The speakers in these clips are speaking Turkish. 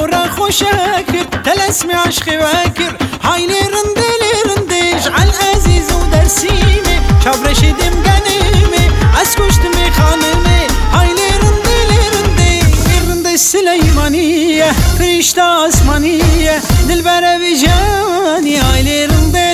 ديار باكر رندي بورا خوشاكر تلسمي عشقي واكر هايلي رندي لي رندي اجعل عزيز ودرسيمي شاب رشيدم قنيمي اسكشتمي خانمي هايلي رندي لي رندي رندي السليمانية فريشتا اسمانية دلبرة بجاني هايلي رندي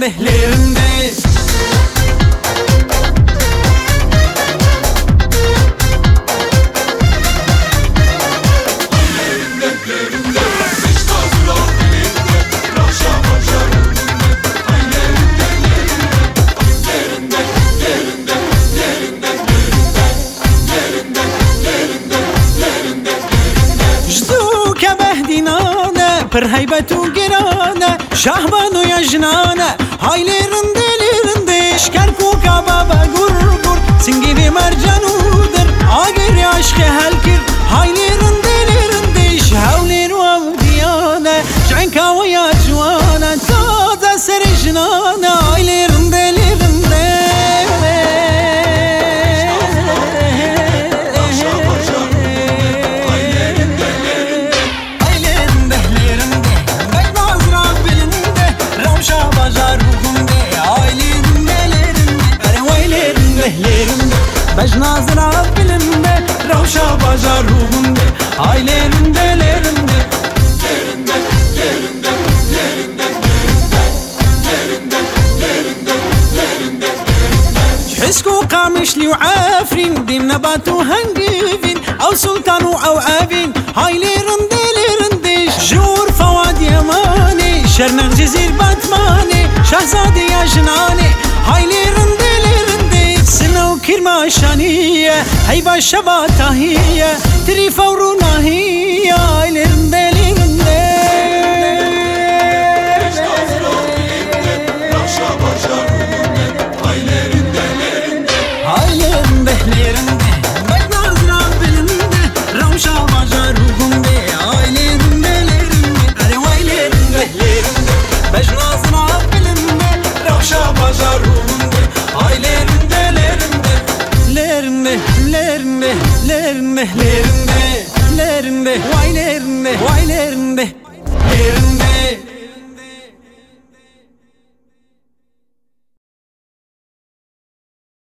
vaylerinde, كبهدينانا پر هيبت وقرانا شهبان ويا جنانا هاي ليرندي ليرندي شكركو كبابا قرقر سنجيبي مرجان ودر عاقر يا عشقي هالكر هاي ليرندي ليرندي شهولي روام ديانا جعنكا ويا جوانا Macar ruhunda Ailelerinde lerinde Lerinde lerinde lerinde lerinde lerinde o kamışlı ve afrin Dimne batu hangivin Av sultanu av avin Ailelerinde lerinde Jur fawad yamani Şernak cezir batmani Şehzade ya شانية هيبة شبا تهية تري فورنا هي yerinde Yerinde.